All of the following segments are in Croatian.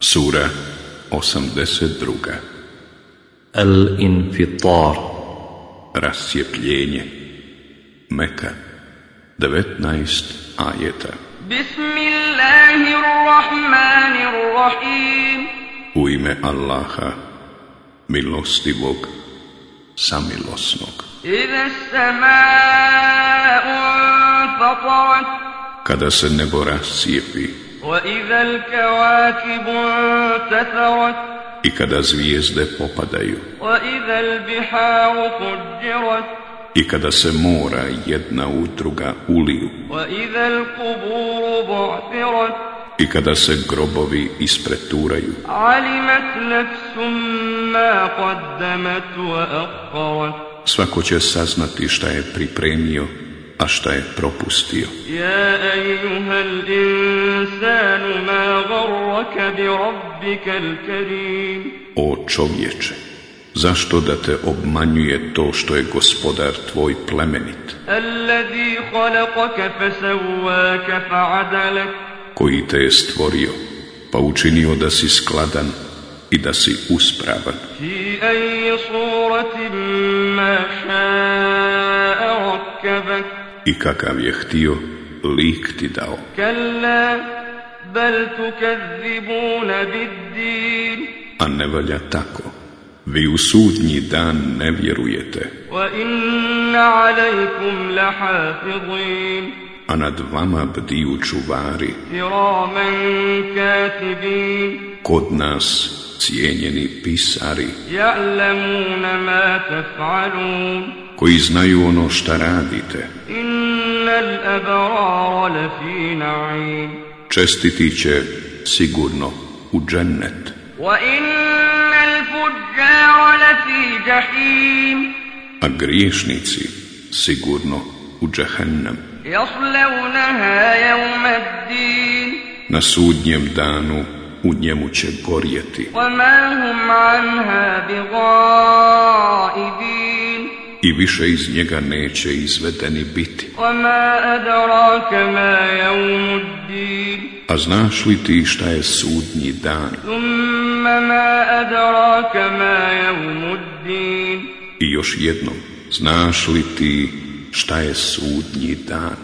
Sura 82. Al-Infitar. Rasjepljenje Meka. 19 ajeta. Bismillahirrahmanirrahim. U ime Allaha milostivog samilosnog. Iza sama fatarat. Kada se nebo rasjepi i kada zvijezde popadaju. I kada se mora jedna u druga uliju. I kada se grobovi ispreturaju. Svako će saznati šta je pripremio, a šta je propustio. Ja o čovječe, zašto da te obmanjuje to što je gospodar tvoj plemenit? Koji te je stvorio, pa učinio da si skladan i da si uspravan. I kakav je htio, lik ti dao bel tukezzibuna biddin. A ne valja tako. Vi u sudnji dan ne vjerujete. Wa inna alaikum lahafidin. A nad vama bdiju čuvari. Kiramen katibin. Kod nas cijenjeni pisari. Ja'lamuna ma. Koji znaju ono šta radite. Inna al-abrara lafi čestiti će sigurno u džennet. A griješnici sigurno u džehennem. Na sudnjem danu u njemu će gorjeti. I više iz njega neće izvedeni biti. A znaš li ti šta je sudnji dan? I još jedno, znaš li ti šta je sudnji dan?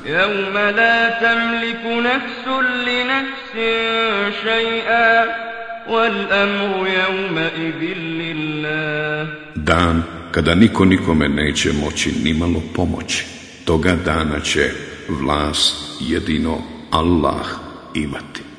Dan kada niko nikome neće moći nimalo pomoći. Toga dana će vlast jedino Allah imati.